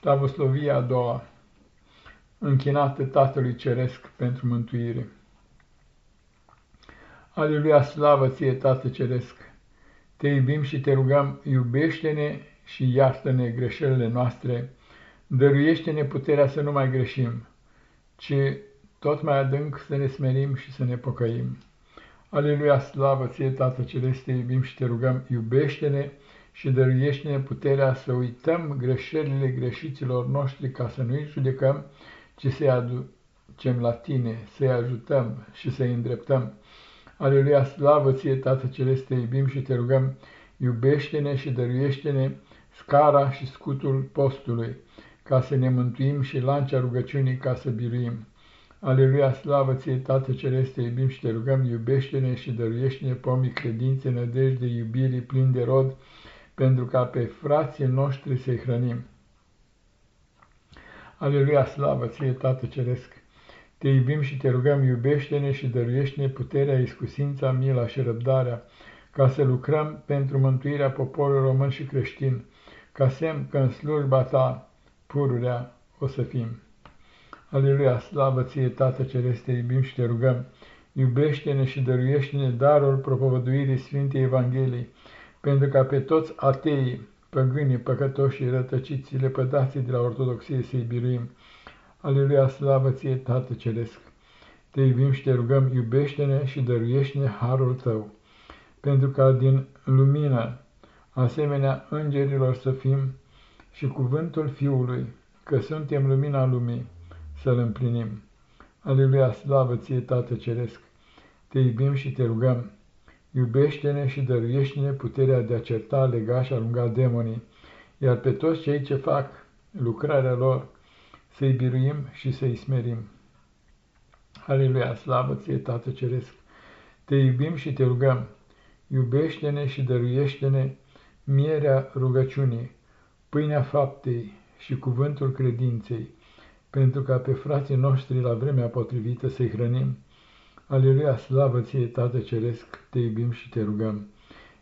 Slavoslovia a doua, închinată Tatălui Ceresc pentru mântuire. Aleluia, slavă ție, Tată Ceresc! Te iubim și te rugăm, iubește-ne și iartă-ne greșelile noastre, dăruiește-ne puterea să nu mai greșim, ci tot mai adânc să ne smerim și să ne pocăim. Aleluia, slavă ție, Tată Celeste, te iubim și te rugăm, iubește-ne și dăruiește-ne puterea să uităm greșelile greșiților noștri ca să nu-i judecăm, ci să-i aducem la tine, să-i ajutăm și să-i îndreptăm. Aleluia, slavă ție, Tată Celeste, te iubim și te rugăm, iubește-ne și dăruiește-ne scara și scutul postului, ca să ne mântuim și lancea rugăciunii ca să biruim. Aleluia, slavă ție, Tată Celeste, iubim și te rugăm, iubește-ne și dăruiește-ne pomii credințe, nădejde, iubirii, plin de rod, pentru ca pe frații noștri să-i hrănim. Aleluia, slavă ție, Tată Ceresc! Te iubim și te rugăm, iubește-ne și dăruiește-ne puterea, iscusința, mila și răbdarea, ca să lucrăm pentru mântuirea poporului român și creștin, ca semn că în slujba ta pururea o să fim. Aleluia, slavă ție, Tată Ceresc, te iubim și te rugăm, iubește-ne și dăruiește-ne darul propovăduirii Sfintei Evangheliei, pentru ca pe toți ateii, păgânii, păcătoși, rătăciți, lepădații de la ortodoxie să-i biruim. Aleluia, slavă ție, Tată Ceresc! Te iubim și te rugăm, iubește-ne și dăruiește-ne harul tău, pentru ca din lumină, asemenea îngerilor să fim și cuvântul Fiului, că suntem lumina lumii, să-L împlinim. Aleluia, slavă ție, Tată Ceresc! Te iubim și te rugăm, iubește-ne și dăruiește-ne puterea de a certa, lega și alunga demonii, iar pe toți cei ce fac lucrarea lor să-i biruim și să-i smerim. Aleluia, slavă ție, Tată Ceresc! Te iubim și te rugăm, iubește-ne și dăruiește-ne mierea rugăciunii, pâinea faptei și cuvântul credinței, pentru ca pe frații noștri la vremea potrivită să-i hrănim. Aleluia, slavă ție, Tată Ceresc, te iubim și te rugăm.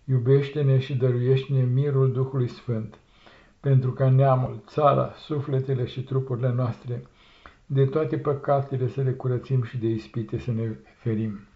Iubește-ne și dăruiește-ne mirul Duhului Sfânt, pentru ca neamul, țara, sufletele și trupurile noastre, de toate păcatele să le curățim și de ispite să ne ferim.